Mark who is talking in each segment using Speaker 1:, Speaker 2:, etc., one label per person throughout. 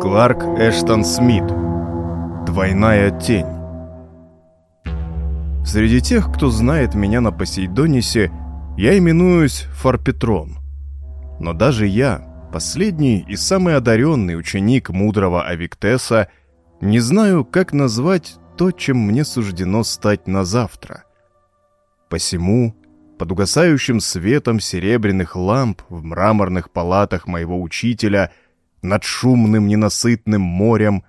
Speaker 1: Кларк Эштон Смит. Двойная тень. Среди тех, кто знает меня на Посейдонисе, я именуюсь Фарпетрон. Но даже я, последний и самый одаренный ученик мудрого Авиктеса, не знаю, как назвать то, чем мне суждено стать на завтра. Посему, под угасающим светом серебряных ламп в мраморных палатах моего учителя – над шумным ненасытным морем,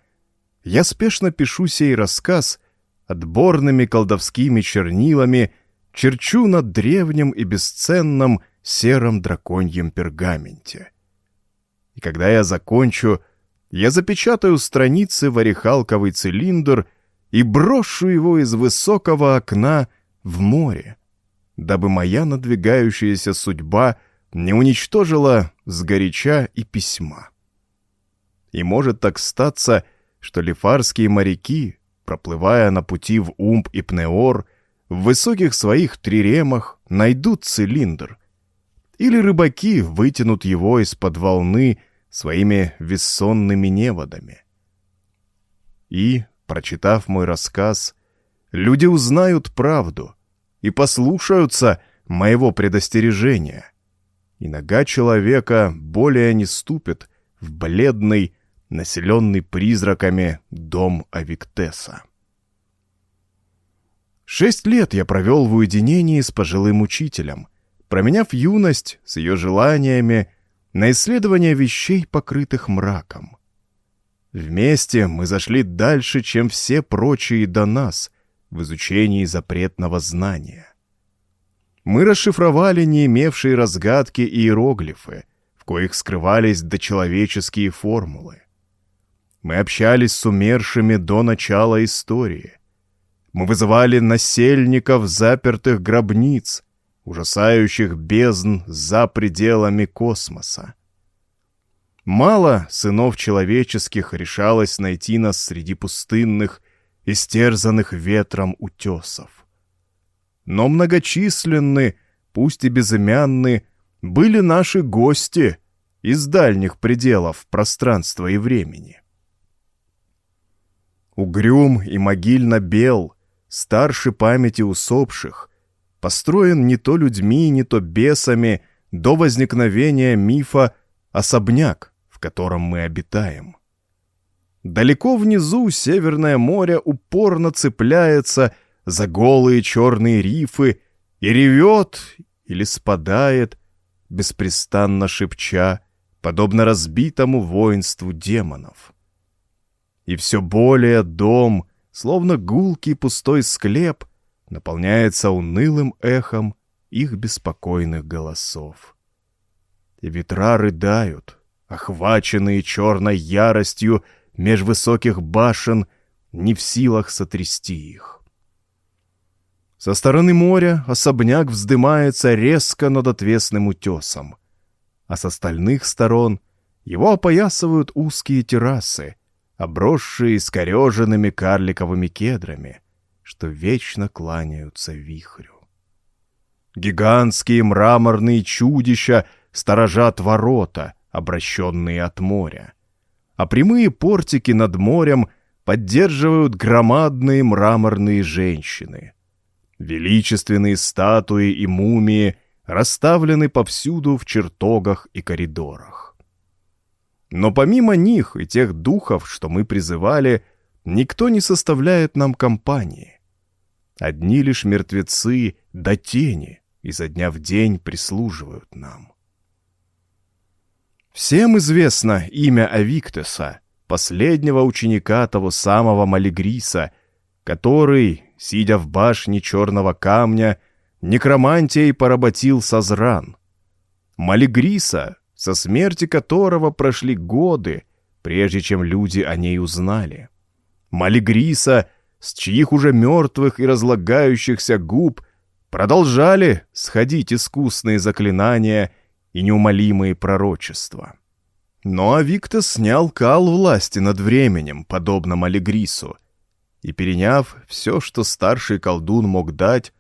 Speaker 1: я спешно пишу сей рассказ отборными колдовскими чернилами, черчу на древнем и бесценном сером драконьем пергаменте. И когда я закончу, я запечатаю страницы в орехалковый цилиндр и брошу его из высокого окна в море, дабы моя надвигающаяся судьба не уничтожила сгоряча и письма. И может так статься, что лифарские моряки, проплывая на пути в Умб и Пнеор, в высоких своих триремах найдут цилиндр. Или рыбаки вытянут его из-под волны своими вессонными неводами. И, прочитав мой рассказ, люди узнают правду и послушаются моего предостережения. И нога человека более не ступит в бледный, населенный призраками дом Авиктеса. Шесть лет я провел в уединении с пожилым учителем, променяв юность с ее желаниями на исследование вещей, покрытых мраком. Вместе мы зашли дальше, чем все прочие до нас в изучении запретного знания. Мы расшифровали не имевшие разгадки иероглифы, в коих скрывались дочеловеческие формулы. Мы общались с умершими до начала истории. Мы вызывали насельников запертых гробниц, ужасающих бездн за пределами космоса. Мало сынов человеческих решалось найти нас среди пустынных, истерзанных ветром утесов. Но многочисленны, пусть и безымянны, были наши гости из дальних пределов пространства и времени. Угрюм и могильно бел, старше памяти усопших, построен не то людьми, не то бесами до возникновения мифа особняк, в котором мы обитаем. Далеко внизу Северное море упорно цепляется за голые черные рифы и ревет или спадает, беспрестанно шепча, подобно разбитому воинству демонов и все более дом, словно гулкий пустой склеп, наполняется унылым эхом их беспокойных голосов. И ветра рыдают, охваченные черной яростью меж высоких башен, не в силах сотрясти их. Со стороны моря особняк вздымается резко над отвесным утесом, а с остальных сторон его опоясывают узкие террасы, обросшие искореженными карликовыми кедрами, что вечно кланяются вихрю. Гигантские мраморные чудища сторожат ворота, обращенные от моря, а прямые портики над морем поддерживают громадные мраморные женщины. Величественные статуи и мумии расставлены повсюду в чертогах и коридорах. Но помимо них и тех духов, что мы призывали, никто не составляет нам компании. Одни лишь мертвецы до тени изо дня в день прислуживают нам. Всем известно имя Авиктеса, последнего ученика того самого Малигриса, который, сидя в башне черного камня, некромантией поработил Сазран. Малигриса, со смерти которого прошли годы, прежде чем люди о ней узнали. Малигриса, с чьих уже мертвых и разлагающихся губ продолжали сходить искусные заклинания и неумолимые пророчества. Но Авиктос снял кал власти над временем, подобно Малигрису, и, переняв все, что старший колдун мог дать,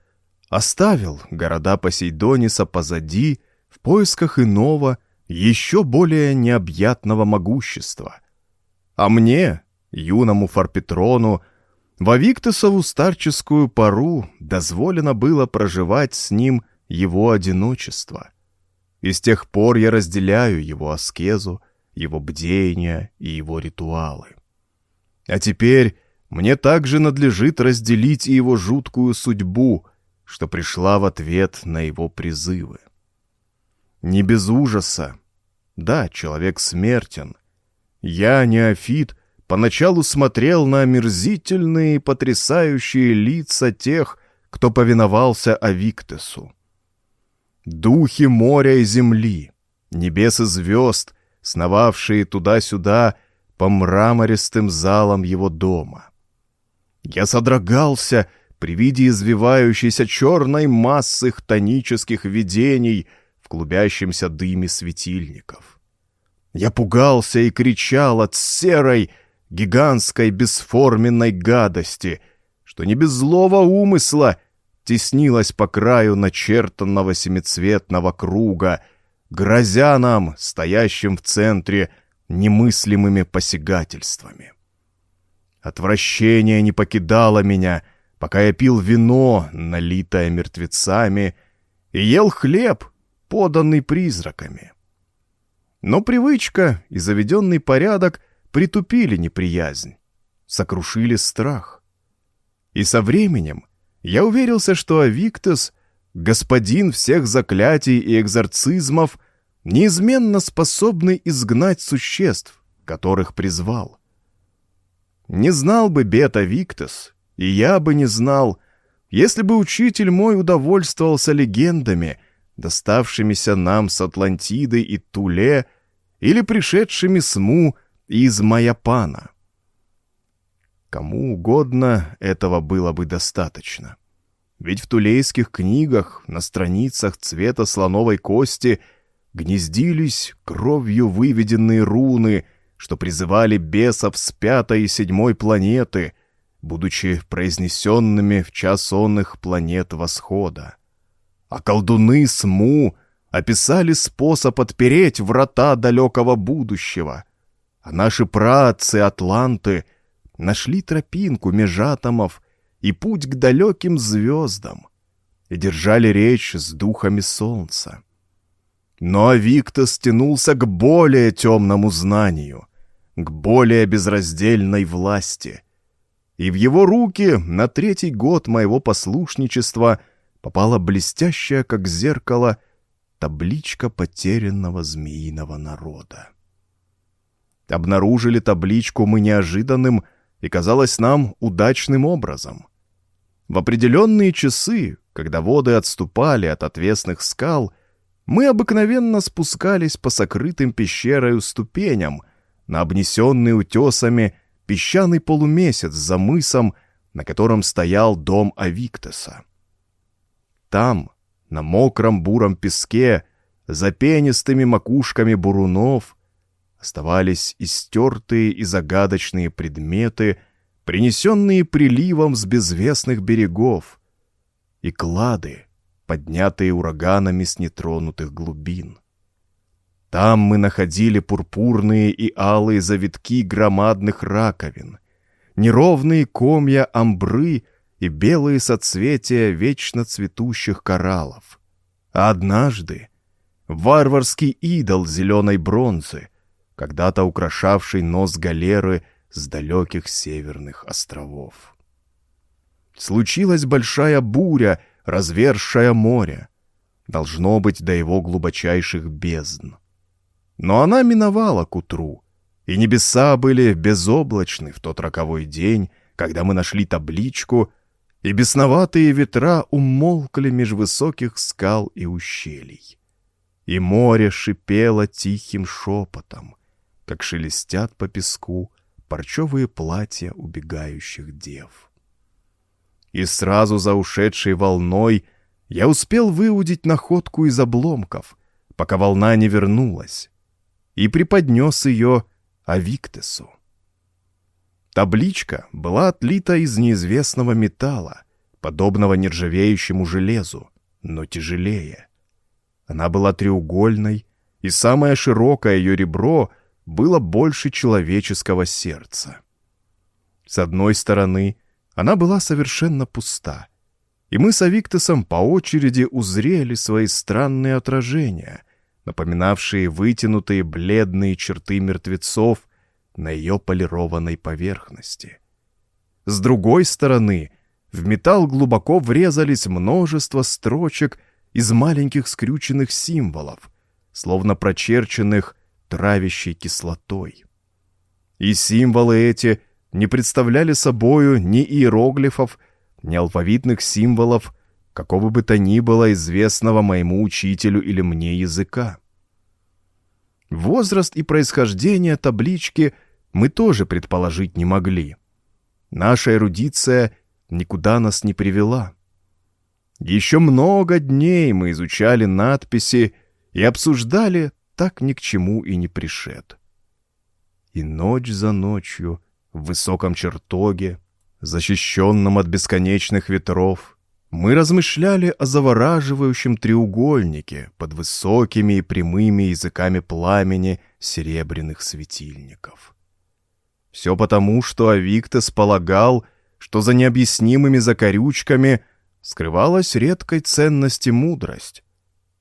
Speaker 1: оставил города Посейдониса позади в поисках иного, еще более необъятного могущества, А мне, юному Фарпетрону, в Авиктесову старческую пору дозволено было проживать с ним его одиночество. И с тех пор я разделяю его аскезу, его бдения и его ритуалы. А теперь мне также надлежит разделить и его жуткую судьбу, что пришла в ответ на его призывы. Не без ужаса. Да, человек смертен. Я, неофит, поначалу смотрел на омерзительные, потрясающие лица тех, кто повиновался Авиктесу. Духи моря и земли, небес и звезд, сновавшие туда-сюда по мрамористым залам его дома. Я содрогался при виде извивающейся черной массы хтонических видений в клубящемся дыме светильников. Я пугался и кричал от серой, гигантской бесформенной гадости, что не без злого умысла теснилась по краю начертанного семицветного круга, грозя нам, стоящим в центре, немыслимыми посягательствами. Отвращение не покидало меня, пока я пил вино, налитое мертвецами, и ел хлеб, поданный призраками. Но привычка и заведенный порядок притупили неприязнь, сокрушили страх. И со временем я уверился, что Авиктес, господин всех заклятий и экзорцизмов, неизменно способный изгнать существ, которых призвал. Не знал бы Бета Виктес, и я бы не знал, если бы учитель мой удовольствовался легендами, доставшимися нам с Атлантиды и Туле, или пришедшими с Му из Майапана. Кому угодно этого было бы достаточно. Ведь в тулейских книгах на страницах цвета слоновой кости гнездились кровью выведенные руны — что призывали бесов с пятой и седьмой планеты, будучи произнесенными в час сонных планет восхода. А колдуны Сму описали способ отпереть врата далекого будущего, а наши праотцы-атланты нашли тропинку меж атомов и путь к далеким звездам и держали речь с духами солнца. Но Виктор стянулся к более темному знанию, к более безраздельной власти. И в его руки на третий год моего послушничества попала блестящая, как зеркало, табличка потерянного змеиного народа. Обнаружили табличку мы неожиданным и казалось нам удачным образом. В определенные часы, когда воды отступали от отвесных скал, мы обыкновенно спускались по сокрытым пещерою ступеням, на обнесенный утесами песчаный полумесяц за мысом, на котором стоял дом Авиктеса. Там, на мокром буром песке, за пенистыми макушками бурунов, оставались истертые и загадочные предметы, принесенные приливом с безвестных берегов, и клады, поднятые ураганами с нетронутых глубин. Там мы находили пурпурные и алые завитки громадных раковин, неровные комья амбры и белые соцветия вечно цветущих кораллов. А однажды варварский идол зеленой бронзы, когда-то украшавший нос галеры с далеких северных островов. Случилась большая буря, развершая море, должно быть до его глубочайших бездн. Но она миновала к утру, и небеса были безоблачны в тот роковой день, когда мы нашли табличку, и бесноватые ветра умолкли меж высоких скал и ущелий. И море шипело тихим шепотом, как шелестят по песку парчевые платья убегающих дев. И сразу за ушедшей волной я успел выудить находку из обломков, пока волна не вернулась, и преподнес ее Авиктесу. Табличка была отлита из неизвестного металла, подобного нержавеющему железу, но тяжелее. Она была треугольной, и самое широкое ее ребро было больше человеческого сердца. С одной стороны, она была совершенно пуста, и мы с Авиктосом по очереди узрели свои странные отражения, напоминавшие вытянутые бледные черты мертвецов на ее полированной поверхности. С другой стороны, в металл глубоко врезались множество строчек из маленьких скрюченных символов, словно прочерченных травящей кислотой. И символы эти не представляли собою ни иероглифов, ни алфавитных символов, какого бы то ни было известного моему учителю или мне языка. Возраст и происхождение таблички мы тоже предположить не могли. Наша эрудиция никуда нас не привела. Еще много дней мы изучали надписи и обсуждали, так ни к чему и не пришед. И ночь за ночью в высоком чертоге, защищенном от бесконечных ветров, мы размышляли о завораживающем треугольнике под высокими и прямыми языками пламени серебряных светильников. Все потому, что Авиктес полагал, что за необъяснимыми закорючками скрывалась редкой ценности мудрость,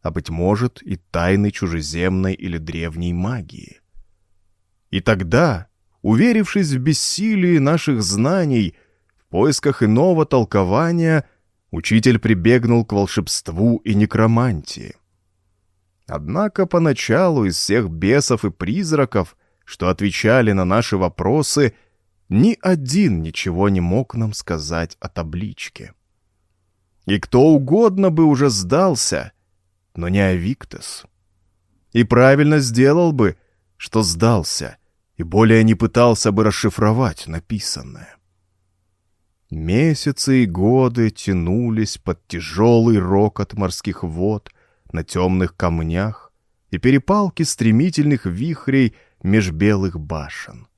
Speaker 1: а, быть может, и тайны чужеземной или древней магии. И тогда, уверившись в бессилии наших знаний, в поисках иного толкования, учитель прибегнул к волшебству и некромантии. Однако поначалу из всех бесов и призраков, что отвечали на наши вопросы, ни один ничего не мог нам сказать о табличке. И кто угодно бы уже сдался, но не Авиктес. И правильно сделал бы, что сдался и более не пытался бы расшифровать написанное. Месяцы и годы тянулись под тяжелый рокот морских вод на темных камнях и перепалки стремительных вихрей меж белых башен.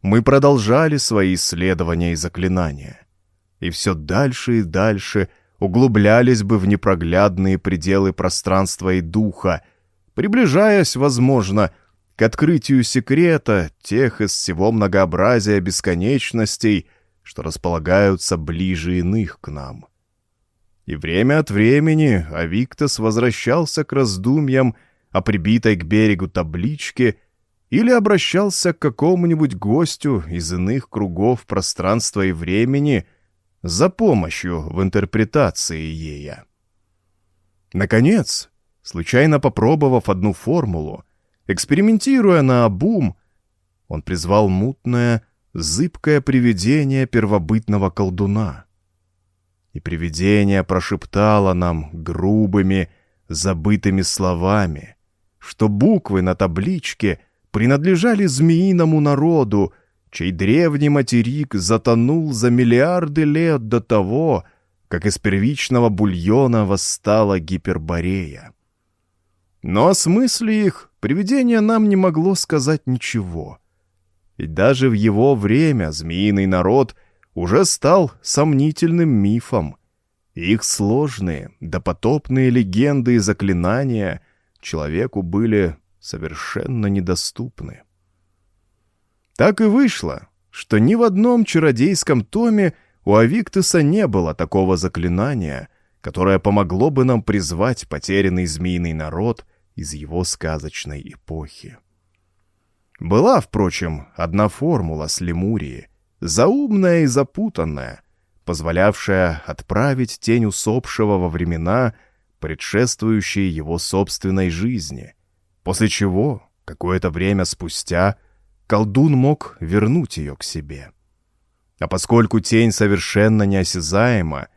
Speaker 1: Мы продолжали свои исследования и заклинания, и все дальше и дальше углублялись бы в непроглядные пределы пространства и духа, приближаясь, возможно, к открытию секрета тех из всего многообразия бесконечностей, что располагаются ближе иных к нам. И время от времени Авиктос возвращался к раздумьям о прибитой к берегу табличке или обращался к какому-нибудь гостю из иных кругов пространства и времени за помощью в интерпретации ея. Наконец, случайно попробовав одну формулу, экспериментируя на обум, он призвал мутное, зыбкое привидение первобытного колдуна. И привидение прошептало нам грубыми, забытыми словами, что буквы на табличке принадлежали змеиному народу, чей древний материк затонул за миллиарды лет до того, как из первичного бульона восстала гиперборея. Но о смысле их привидение нам не могло сказать ничего. Ведь даже в его время змеиный народ уже стал сомнительным мифом. Их сложные, допотопные легенды и заклинания человеку были совершенно недоступны. Так и вышло, что ни в одном чародейском томе у Авиктуса не было такого заклинания, которое помогло бы нам призвать потерянный змеиный народ из его сказочной эпохи. Была, впрочем, одна формула с Лемурии, заумная и запутанная, позволявшая отправить тень усопшего во времена, предшествующие его собственной жизни, после чего, какое-то время спустя, колдун мог вернуть ее к себе. А поскольку тень совершенно неосязаема,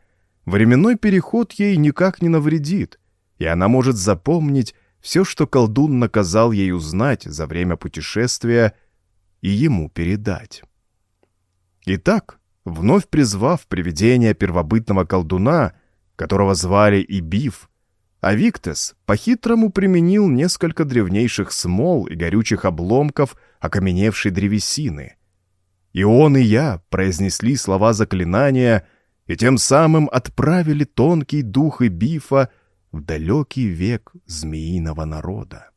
Speaker 1: временной переход ей никак не навредит, и она может запомнить все, что колдун наказал ей узнать за время путешествия и ему передать. Итак, вновь призвав привидение первобытного колдуна, которого звали Ибив, Авиктес по-хитрому применил несколько древнейших смол и горючих обломков окаменевшей древесины. И он, и я произнесли слова заклинания и тем самым отправили тонкий дух Ибифа в далекий век змеиного народа.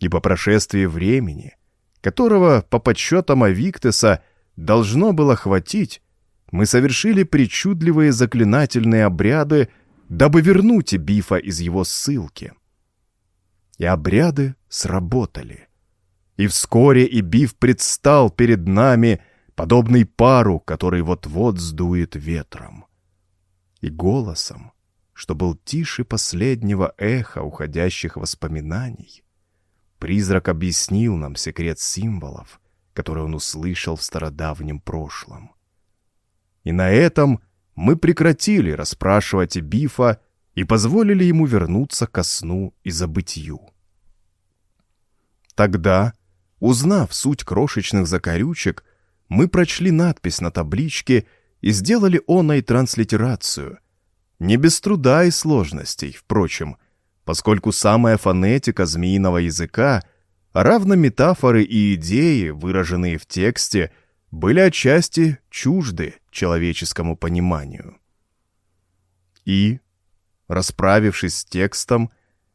Speaker 1: И по прошествии времени, которого, по подсчетам Авиктеса, должно было хватить, мы совершили причудливые заклинательные обряды, дабы вернуть Бифа из его ссылки. И обряды сработали. И вскоре и Биф предстал перед нами, подобный пару, который вот-вот сдует ветром. И голосом, что был тише последнего эха уходящих воспоминаний, призрак объяснил нам секрет символов, который он услышал в стародавнем прошлом. И на этом мы прекратили расспрашивать Бифа и позволили ему вернуться ко сну и забытью. Тогда, узнав суть крошечных закорючек, мы прочли надпись на табличке и сделали оной транслитерацию. Не без труда и сложностей, впрочем, поскольку самая фонетика змеиного языка, равно метафоры и идеи, выраженные в тексте, были отчасти чужды человеческому пониманию. И, расправившись с текстом,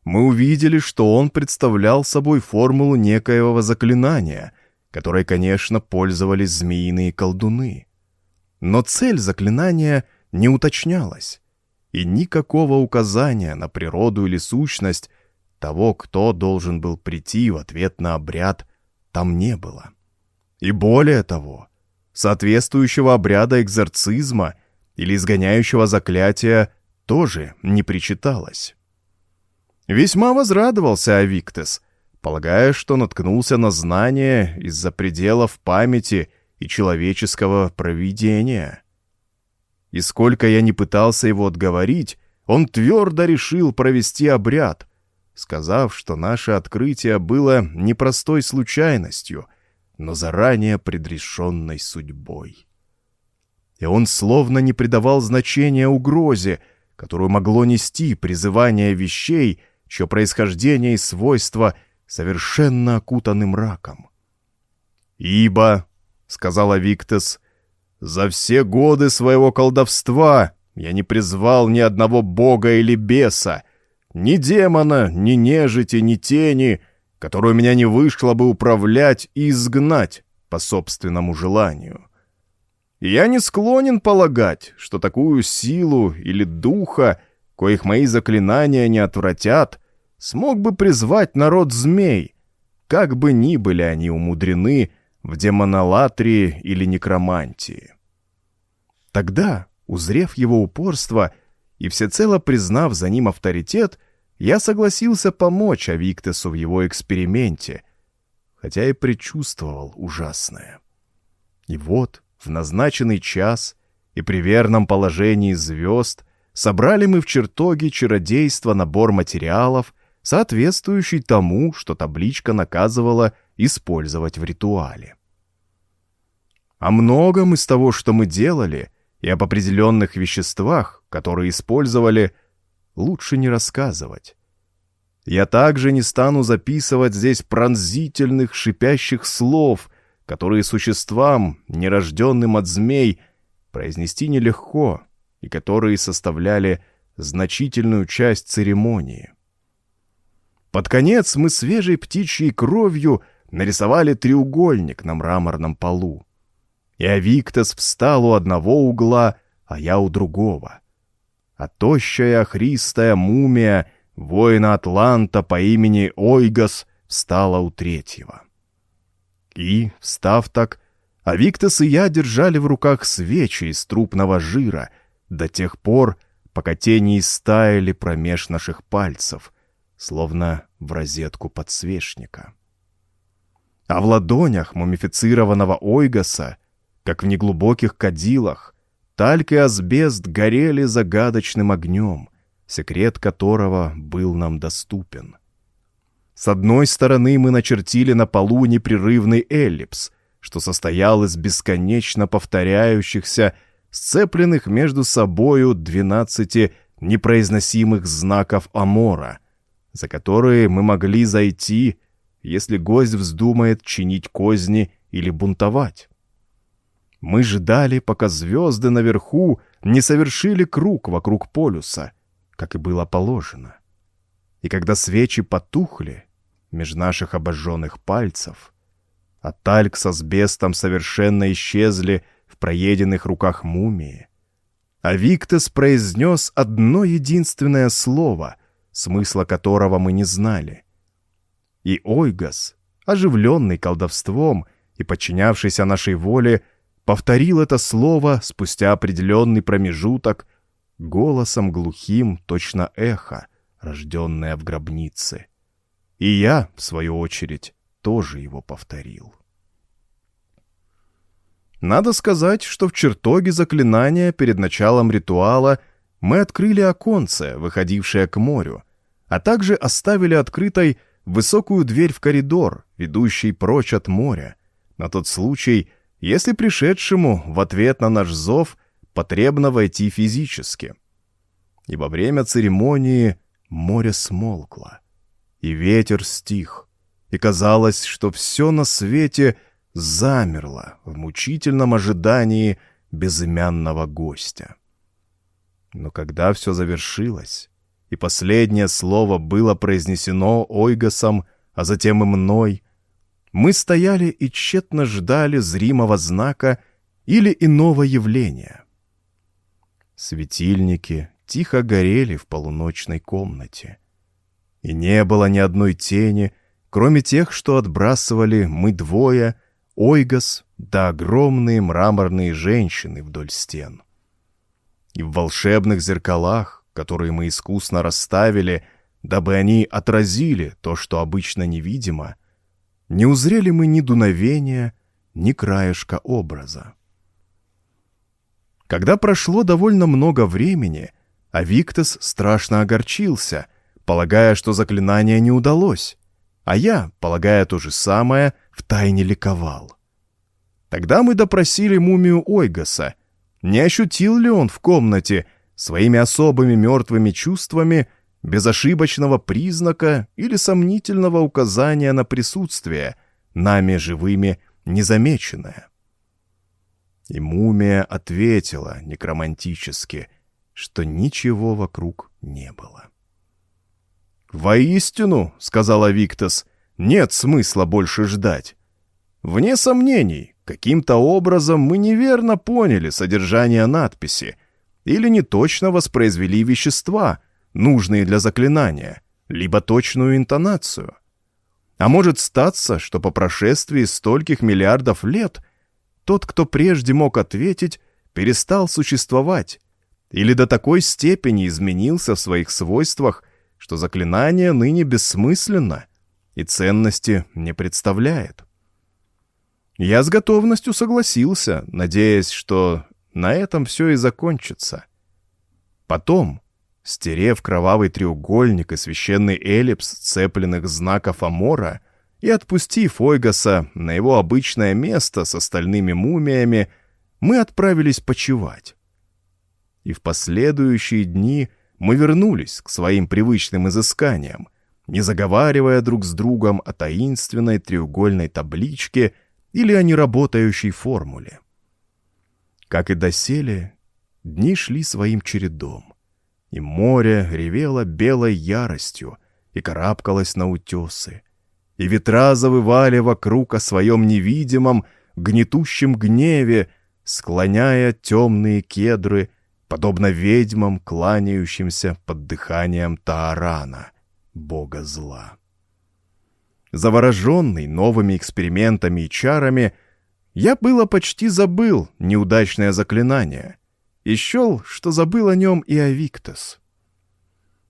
Speaker 1: мы увидели, что он представлял собой формулу некоего заклинания, которой, конечно, пользовались змеиные колдуны. Но цель заклинания не уточнялась, и никакого указания на природу или сущность того, кто должен был прийти в ответ на обряд, там не было. И более того, соответствующего обряда экзорцизма или изгоняющего заклятия тоже не причиталось. Весьма возрадовался Авиктес, полагая, что наткнулся на знание из-за пределов памяти и человеческого провидения. И сколько я не пытался его отговорить, он твердо решил провести обряд, сказав, что наше открытие было непростой случайностью, но заранее предрешенной судьбой. И он словно не придавал значения угрозе, которую могло нести призывание вещей, чье происхождение и свойства совершенно окутаны мраком. «Ибо, — сказала Виктес, — за все годы своего колдовства я не призвал ни одного бога или беса, ни демона, ни нежити, ни тени, которую меня не вышло бы управлять и изгнать по собственному желанию. я не склонен полагать, что такую силу или духа, коих мои заклинания не отвратят, смог бы призвать народ змей, как бы ни были они умудрены в демонолатрии или некромантии. Тогда, узрев его упорство и всецело признав за ним авторитет, я согласился помочь Авиктесу в его эксперименте, хотя и предчувствовал ужасное. И вот, в назначенный час и при верном положении звезд собрали мы в чертоге чародейства набор материалов, соответствующий тому, что табличка наказывала использовать в ритуале. О многом из того, что мы делали, и об определенных веществах, которые использовали, лучше не рассказывать. Я также не стану записывать здесь пронзительных шипящих слов, которые существам, нерожденным от змей, произнести нелегко и которые составляли значительную часть церемонии. Под конец мы свежей птичьей кровью нарисовали треугольник на мраморном полу. И Авиктос встал у одного угла, а я у другого. А тощая охристая мумия воина Атланта по имени Ойгас встала у третьего. И, встав так, Авиктос и я держали в руках свечи из трупного жира до тех пор, пока тени истаяли промеж наших пальцев, словно в розетку подсвечника. А в ладонях мумифицированного Ойгаса, как в неглубоких кадилах, тальк и асбест горели загадочным огнем, секрет которого был нам доступен. С одной стороны мы начертили на полу непрерывный эллипс, что состоял из бесконечно повторяющихся, сцепленных между собою двенадцати непроизносимых знаков Амора, за которые мы могли зайти, если гость вздумает чинить козни или бунтовать. Мы ждали, пока звезды наверху не совершили круг вокруг полюса, как и было положено. И когда свечи потухли, меж наших обожженных пальцев, а тальк с асбестом совершенно исчезли в проеденных руках мумии. А Виктес произнес одно единственное слово, смысла которого мы не знали. И Ойгас, оживленный колдовством и подчинявшийся нашей воле, повторил это слово спустя определенный промежуток голосом глухим, точно эхо, рожденное в гробнице. И я, в свою очередь, тоже его повторил. Надо сказать, что в чертоге заклинания перед началом ритуала мы открыли оконце, выходившее к морю, а также оставили открытой высокую дверь в коридор, ведущий прочь от моря, на тот случай, если пришедшему в ответ на наш зов потребно войти физически. И во время церемонии море смолкло, и ветер стих, и казалось, что все на свете замерло в мучительном ожидании безымянного гостя. Но когда все завершилось, и последнее слово было произнесено Ойгасом, а затем и мной, мы стояли и тщетно ждали зримого знака или иного явления. Светильники тихо горели в полуночной комнате. И не было ни одной тени, кроме тех, что отбрасывали мы двое, Ойгас да огромные мраморные женщины вдоль стен. И в волшебных зеркалах которые мы искусно расставили, дабы они отразили то, что обычно невидимо, не узрели мы ни дуновения, ни краешка образа. Когда прошло довольно много времени, Авиктос страшно огорчился, полагая, что заклинание не удалось, а я, полагая то же самое, втайне ликовал. Тогда мы допросили мумию Ойгаса, не ощутил ли он в комнате своими особыми мертвыми чувствами безошибочного признака или сомнительного указания на присутствие, нами живыми незамеченное. И мумия ответила некромантически, что ничего вокруг не было. «Воистину, — сказала Виктос, — нет смысла больше ждать. Вне сомнений, каким-то образом мы неверно поняли содержание надписи — или неточно воспроизвели вещества, нужные для заклинания, либо точную интонацию. А может статься, что по прошествии стольких миллиардов лет тот, кто прежде мог ответить, перестал существовать или до такой степени изменился в своих свойствах, что заклинание ныне бессмысленно и ценности не представляет. Я с готовностью согласился, надеясь, что на этом все и закончится. Потом, стерев кровавый треугольник и священный эллипс цепленных знаков Амора и отпустив Ойгаса на его обычное место с остальными мумиями, мы отправились почевать. И в последующие дни мы вернулись к своим привычным изысканиям, не заговаривая друг с другом о таинственной треугольной табличке или о неработающей формуле. Как и доселе, дни шли своим чередом, и море ревело белой яростью и карабкалось на утесы, и ветра завывали вокруг о своем невидимом, гнетущем гневе, склоняя темные кедры, подобно ведьмам, кланяющимся под дыханием Таарана, бога зла. Завороженный новыми экспериментами и чарами, я было почти забыл неудачное заклинание и счел, что забыл о нем и Авиктос.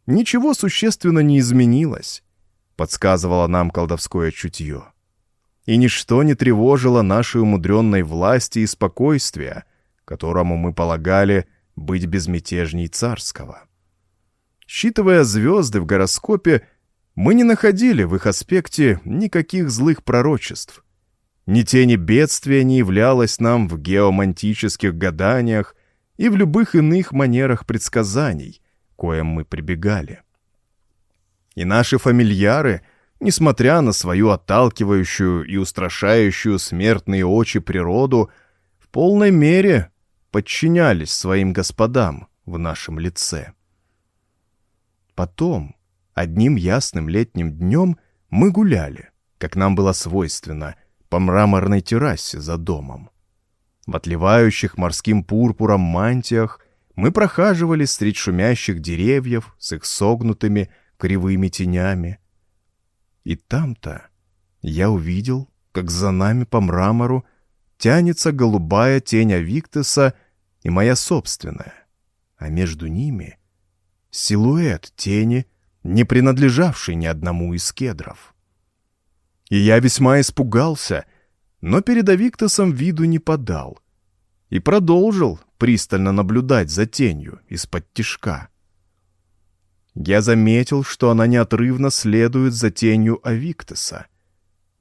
Speaker 1: Ничего существенно не изменилось, подсказывало нам колдовское чутье. И ничто не тревожило нашей умудренной власти и спокойствия, которому мы полагали быть безмятежней царского. Считывая звезды в гороскопе, мы не находили в их аспекте никаких злых пророчеств, ни тени бедствия не являлось нам в геомантических гаданиях и в любых иных манерах предсказаний, коим мы прибегали. И наши фамильяры, несмотря на свою отталкивающую и устрашающую смертные очи природу, в полной мере подчинялись своим господам в нашем лице. Потом, одним ясным летним днем, Мы гуляли, как нам было свойственно, по мраморной террасе за домом. В отливающих морским пурпуром мантиях мы прохаживались среди шумящих деревьев с их согнутыми кривыми тенями. И там-то я увидел, как за нами по мрамору тянется голубая тень Авиктеса и моя собственная, а между ними силуэт тени, не принадлежавший ни одному из кедров. И я весьма испугался, но перед Авиктосом виду не подал и продолжил пристально наблюдать за тенью из-под тишка. Я заметил, что она неотрывно следует за тенью Авиктоса,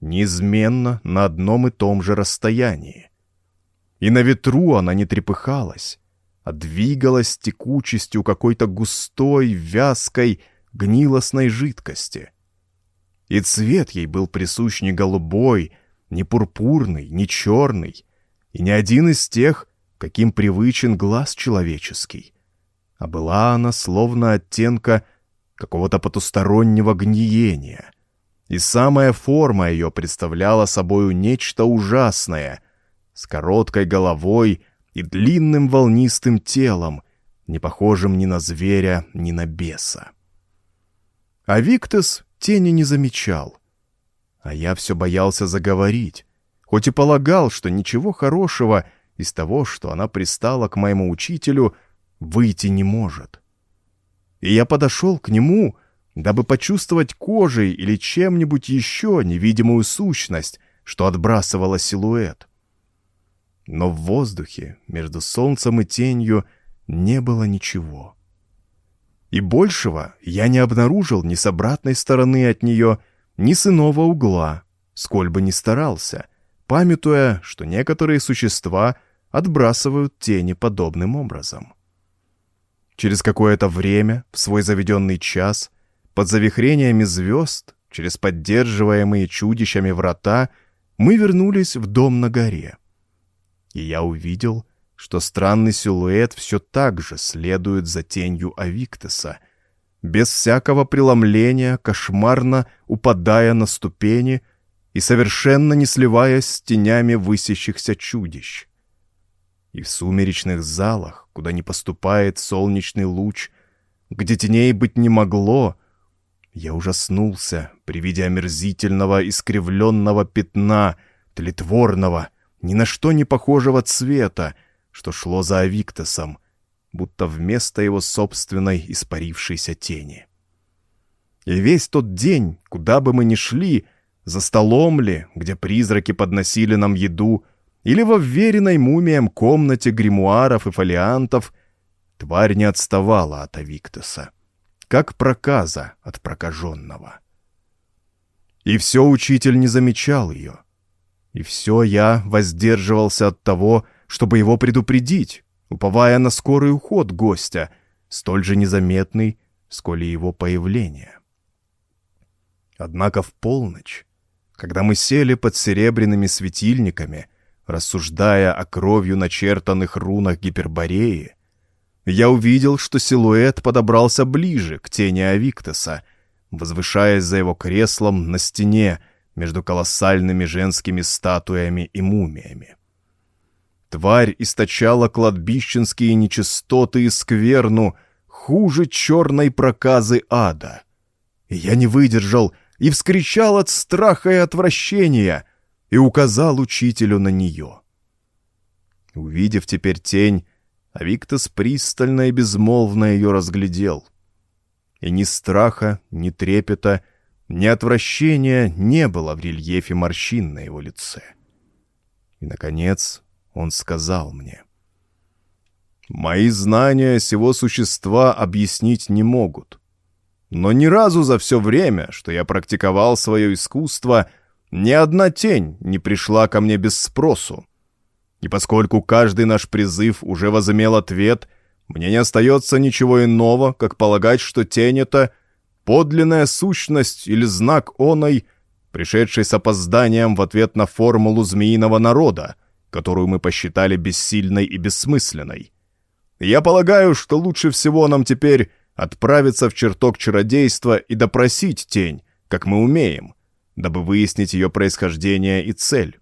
Speaker 1: неизменно на одном и том же расстоянии. И на ветру она не трепыхалась, а двигалась текучестью какой-то густой, вязкой, гнилостной жидкости. И цвет ей был присущ не голубой, не пурпурный, не черный, и не один из тех, каким привычен глаз человеческий, а была она словно оттенка какого-то потустороннего гниения, и самая форма ее представляла собою нечто ужасное, с короткой головой и длинным волнистым телом, не похожим ни на зверя, ни на беса. А Виктес тени не замечал. А я все боялся заговорить, хоть и полагал, что ничего хорошего из того, что она пристала к моему учителю, выйти не может. И я подошел к нему, дабы почувствовать кожей или чем-нибудь еще невидимую сущность, что отбрасывала силуэт. Но в воздухе между солнцем и тенью не было ничего. И большего я не обнаружил ни с обратной стороны от нее, ни с иного угла, сколь бы ни старался, памятуя, что некоторые существа отбрасывают тени подобным образом. Через какое-то время, в свой заведенный час, под завихрениями звезд, через поддерживаемые чудищами врата, мы вернулись в дом на горе. И я увидел, что странный силуэт все так же следует за тенью Авиктеса, без всякого преломления, кошмарно упадая на ступени и совершенно не сливаясь с тенями высящихся чудищ. И в сумеречных залах, куда не поступает солнечный луч, где теней быть не могло, я ужаснулся при виде омерзительного искривленного пятна, тлетворного, ни на что не похожего цвета, что шло за Авиктосом, будто вместо его собственной испарившейся тени. И весь тот день, куда бы мы ни шли, за столом ли, где призраки подносили нам еду, или во вверенной мумиям комнате гримуаров и фолиантов, тварь не отставала от Авиктоса как проказа от прокаженного. И все учитель не замечал ее. И все я воздерживался от того, чтобы его предупредить, уповая на скорый уход гостя, столь же незаметный, сколь и его появление. Однако в полночь, когда мы сели под серебряными светильниками, рассуждая о кровью начертанных рунах Гипербореи, я увидел, что силуэт подобрался ближе к тени Авиктоса, возвышаясь за его креслом на стене между колоссальными женскими статуями и мумиями. Тварь источала кладбищенские нечистоты и скверну хуже черной проказы ада. Я не выдержал и вскричал от страха и отвращения и указал учителю на нее. Увидев теперь тень, а Виктос пристально и безмолвно ее разглядел. И ни страха, ни трепета, ни отвращения не было в рельефе морщин на его лице. И, наконец, он сказал мне. «Мои знания сего существа объяснить не могут. Но ни разу за все время, что я практиковал свое искусство, ни одна тень не пришла ко мне без спросу. И поскольку каждый наш призыв уже возымел ответ, мне не остается ничего иного, как полагать, что тень — это подлинная сущность или знак оной, пришедший с опозданием в ответ на формулу змеиного народа, которую мы посчитали бессильной и бессмысленной. Я полагаю, что лучше всего нам теперь отправиться в чертог чародейства и допросить тень, как мы умеем, дабы выяснить ее происхождение и цель.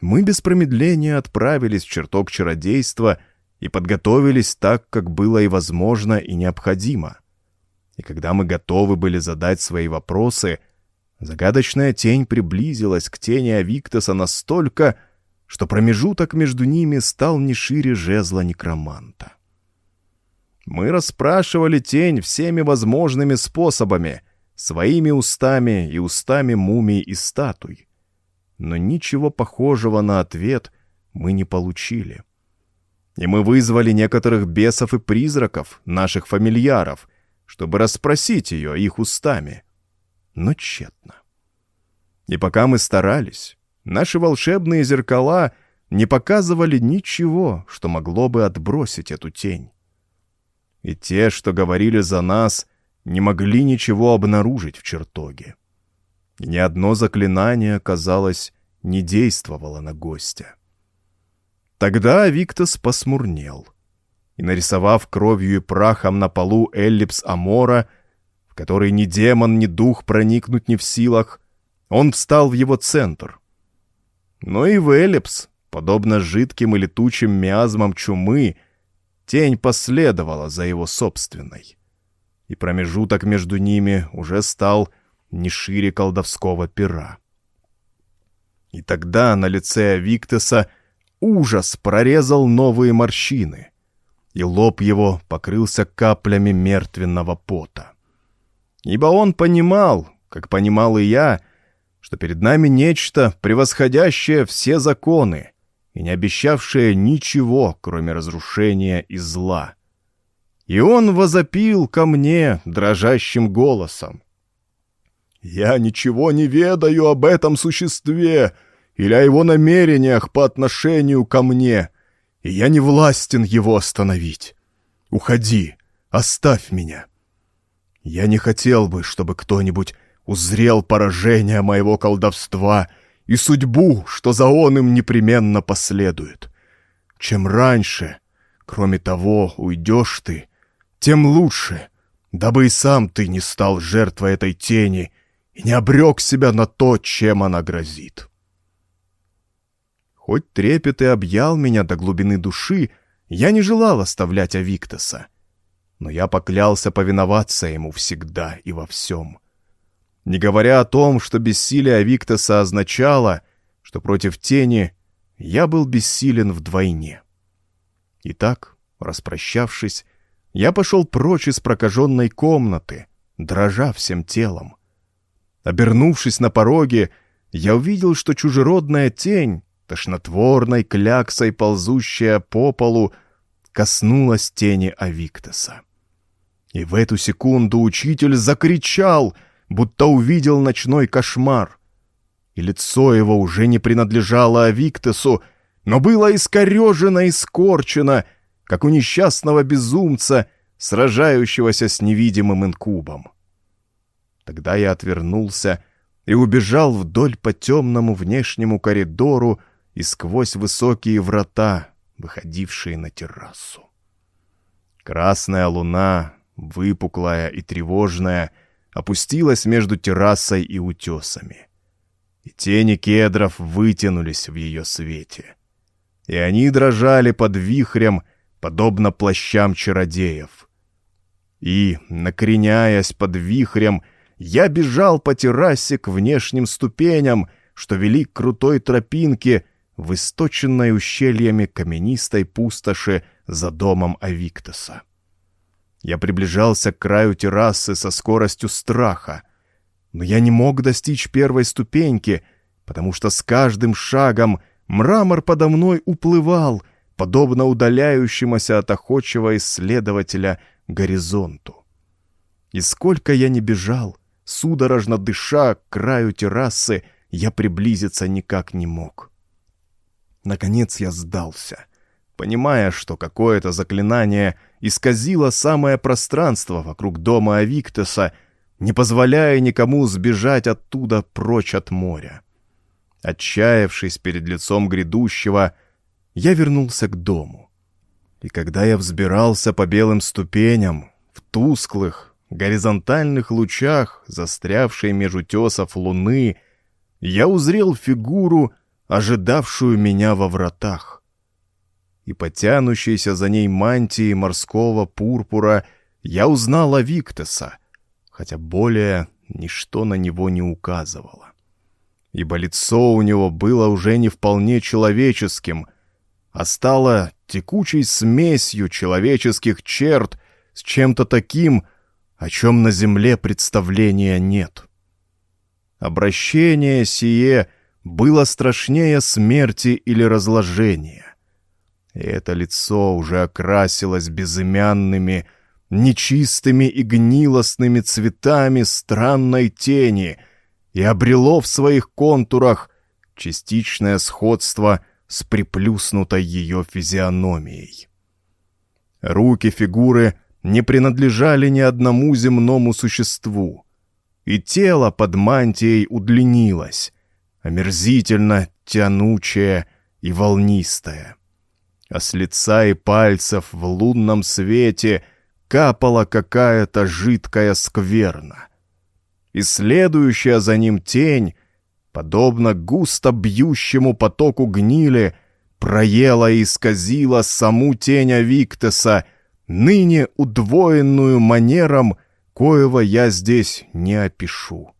Speaker 1: Мы без промедления отправились в чертог чародейства и подготовились так, как было и возможно, и необходимо. И когда мы готовы были задать свои вопросы, загадочная тень приблизилась к тени Авиктоса настолько, что промежуток между ними стал не шире жезла некроманта. Мы расспрашивали тень всеми возможными способами, своими устами и устами мумий и статуй. Но ничего похожего на ответ мы не получили. И мы вызвали некоторых бесов и призраков, наших фамильяров, чтобы расспросить ее их устами. Но тщетно. И пока мы старались, наши волшебные зеркала не показывали ничего, что могло бы отбросить эту тень. И те, что говорили за нас, не могли ничего обнаружить в чертоге. И ни одно заклинание, казалось, не действовало на гостя. Тогда Виктос посмурнел и, нарисовав кровью и прахом на полу эллипс Амора, в который ни демон, ни дух проникнуть не в силах, он встал в его центр. Но и в эллипс, подобно жидким и летучим миазмам чумы, тень последовала за его собственной. И промежуток между ними уже стал не шире колдовского пера. И тогда на лице Виктеса ужас прорезал новые морщины, и лоб его покрылся каплями мертвенного пота. Ибо он понимал, как понимал и я, что перед нами нечто, превосходящее все законы и не обещавшее ничего, кроме разрушения и зла. И он возопил ко мне дрожащим голосом. «Я ничего не ведаю об этом существе или о его намерениях по отношению ко мне, и я не властен его остановить. Уходи, оставь меня. Я не хотел бы, чтобы кто-нибудь узрел поражение моего колдовства и судьбу, что за он им непременно последует. Чем раньше, кроме того, уйдешь ты, тем лучше, дабы и сам ты не стал жертвой этой тени и не обрек себя на то, чем она грозит. Хоть трепет и объял меня до глубины души, я не желал оставлять Авиктоса. Но я поклялся повиноваться ему всегда и во всем. Не говоря о том, что бессилие Авиктоса означало, что против тени я был бессилен вдвойне. Итак, распрощавшись, я пошел прочь из прокаженной комнаты, дрожа всем телом. Обернувшись на пороге, я увидел, что чужеродная тень, тошнотворной кляксой ползущая по полу, коснулась тени Авиктоса. И в эту секунду учитель закричал, будто увидел ночной кошмар. И лицо его уже не принадлежало Авиктосу, но было искорежено и скорчено, как у несчастного безумца, сражающегося с невидимым инкубом. Тогда я отвернулся и убежал вдоль по темному внешнему коридору, и сквозь высокие врата, выходившие на террасу. Красная луна, выпуклая и тревожная, опустилась между террасой и утесами. И тени кедров вытянулись в ее свете. И они дрожали под вихрем, подобно плащам чародеев. И, накреняясь под вихрем, я бежал по террасе к внешним ступеням, что вели к крутой тропинке, в источенной ущельями каменистой пустоши за домом Авиктоса. Я приближался к краю террасы со скоростью страха, но я не мог достичь первой ступеньки, потому что с каждым шагом мрамор подо мной уплывал, подобно удаляющемуся от охочего исследователя горизонту. И сколько я не бежал, судорожно дыша к краю террасы, я приблизиться никак не мог. Наконец я сдался, понимая, что какое-то заклинание исказило самое пространство вокруг дома Авиктоса, не позволяя никому сбежать оттуда прочь от моря. Отчаявшись перед лицом грядущего, я вернулся к дому. И когда я взбирался по белым ступеням, в тусклых, горизонтальных лучах, застрявшей между тесов луны, я узрел фигуру, ожидавшую меня во вратах. И потянущейся за ней мантии морского пурпура я узнал Авиктеса, хотя более ничто на него не указывало. Ибо лицо у него было уже не вполне человеческим, а стало текучей смесью человеческих черт с чем-то таким, о чем на земле представления нет. Обращение сие было страшнее смерти или разложения. И это лицо уже окрасилось безымянными, нечистыми и гнилостными цветами странной тени и обрело в своих контурах частичное сходство с приплюснутой ее физиономией. Руки фигуры не принадлежали ни одному земному существу, и тело под мантией удлинилось, омерзительно тянучее и волнистое. А с лица и пальцев в лунном свете капала какая-то жидкая скверна. И следующая за ним тень, подобно густо бьющему потоку гнили, проела и исказила саму тень Авиктеса, ныне удвоенную манером, коего я здесь не опишу.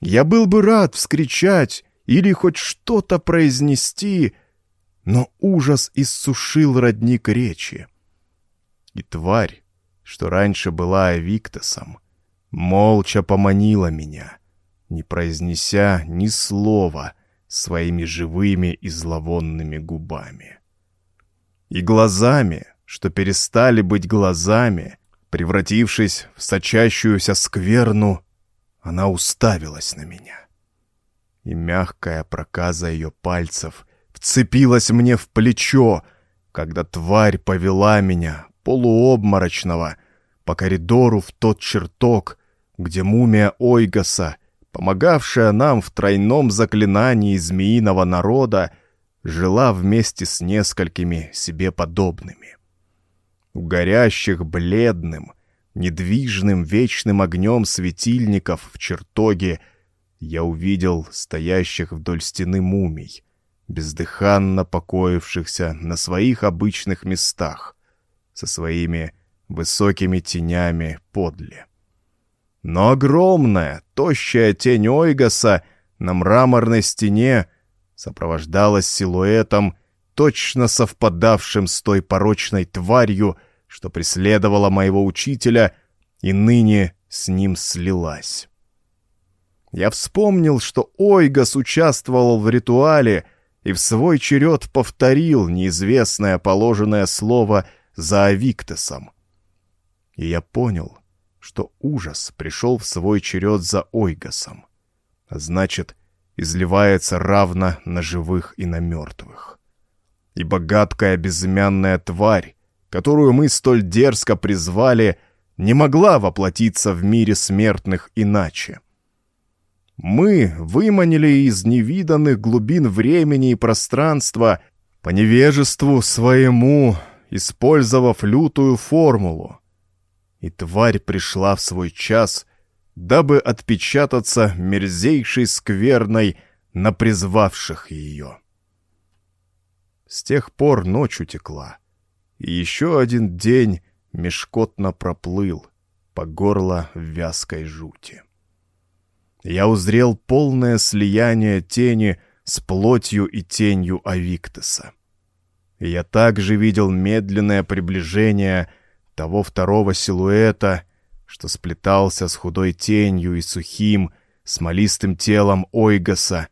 Speaker 1: Я был бы рад вскричать или хоть что-то произнести, но ужас иссушил родник речи и тварь, что раньше была Авиктосом, молча поманила меня, не произнеся ни слова своими живыми и зловонными губами. И глазами, что перестали быть глазами, превратившись в сочащуюся скверну, она уставилась на меня. И мягкая проказа ее пальцев вцепилась мне в плечо, когда тварь повела меня полуобморочного, по коридору в тот чертог, где мумия Ойгаса, помогавшая нам в тройном заклинании змеиного народа, жила вместе с несколькими себе подобными. У горящих бледным, недвижным вечным огнем светильников в чертоге я увидел стоящих вдоль стены мумий, бездыханно покоившихся на своих обычных местах, со своими высокими тенями подле. Но огромная, тощая тень Ойгаса на мраморной стене сопровождалась силуэтом, точно совпадавшим с той порочной тварью, что преследовала моего учителя и ныне с ним слилась. Я вспомнил, что Ойгас участвовал в ритуале и в свой черед повторил неизвестное положенное слово — за Авиктесом. И я понял, что ужас пришел в свой черед за Ойгасом, а значит, изливается равно на живых и на мертвых. И богатая безымянная тварь, которую мы столь дерзко призвали, не могла воплотиться в мире смертных иначе. Мы выманили из невиданных глубин времени и пространства по невежеству своему использовав лютую формулу. И тварь пришла в свой час, дабы отпечататься мерзейшей скверной на призвавших ее. С тех пор ночь утекла, и еще один день мешкотно проплыл по горло вязкой жути. Я узрел полное слияние тени с плотью и тенью Авиктеса. Я также видел медленное приближение того второго силуэта, что сплетался с худой тенью и сухим, смолистым телом Ойгаса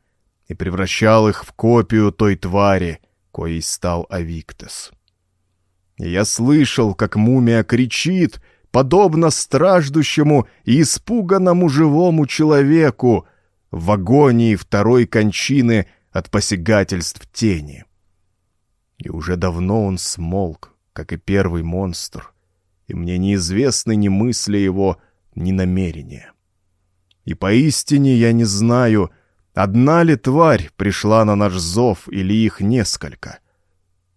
Speaker 1: и превращал их в копию той твари, коей стал Авиктес. Я слышал, как мумия кричит, подобно страждущему и испуганному живому человеку, в агонии второй кончины от посягательств тени. И уже давно он смолк, как и первый монстр, и мне неизвестны ни мысли его, ни намерения. И поистине я не знаю, одна ли тварь пришла на наш зов или их несколько.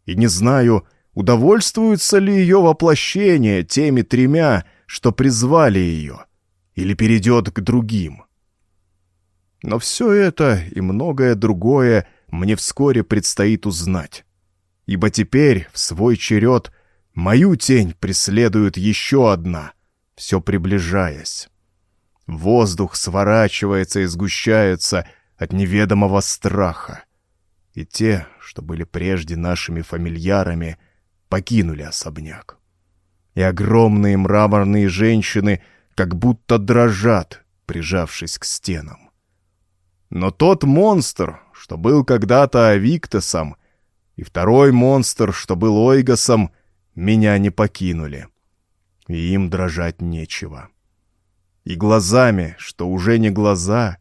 Speaker 1: И не знаю, удовольствуется ли ее воплощение теми тремя, что призвали ее, или перейдет к другим. Но все это и многое другое мне вскоре предстоит узнать, ибо теперь, в свой черед, мою тень преследует еще одна, все приближаясь. Воздух сворачивается и сгущается от неведомого страха. И те, что были прежде нашими фамильярами, покинули особняк. И огромные мраморные женщины как будто дрожат, прижавшись к стенам. Но тот монстр, что был когда-то Авиктосом, и второй монстр, что был Ойгосом, меня не покинули. И им дрожать нечего. И глазами, что уже не глаза,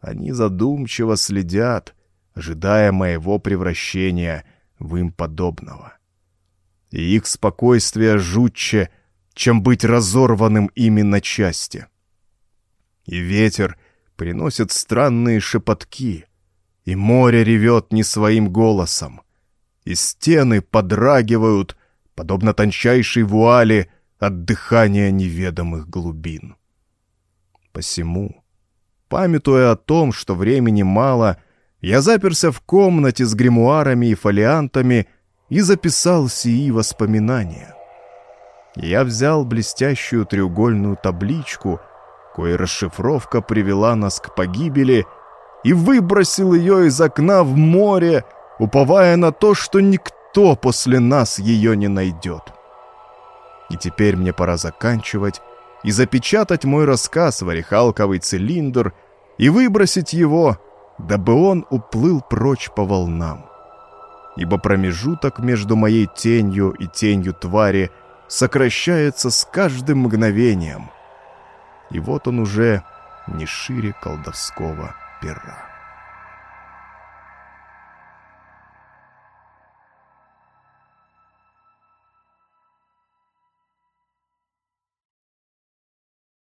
Speaker 1: они задумчиво следят, ожидая моего превращения в им подобного. И их спокойствие жутче, чем быть разорванным ими на части. И ветер приносит странные шепотки, и море ревет не своим голосом, и стены подрагивают, подобно тончайшей вуали от дыхания неведомых глубин. Посему, памятуя о том, что времени мало, я заперся в комнате с гримуарами и фолиантами и записал сии воспоминания. Я взял блестящую треугольную табличку, кое расшифровка привела нас к погибели, и выбросил ее из окна в море, уповая на то, что никто после нас ее не найдет. И теперь мне пора заканчивать, и запечатать мой рассказ в орехалковый цилиндр и выбросить его, дабы он уплыл прочь по волнам. Ибо промежуток между моей тенью и тенью твари сокращается с каждым мгновением. И вот он уже не шире колдовского пера.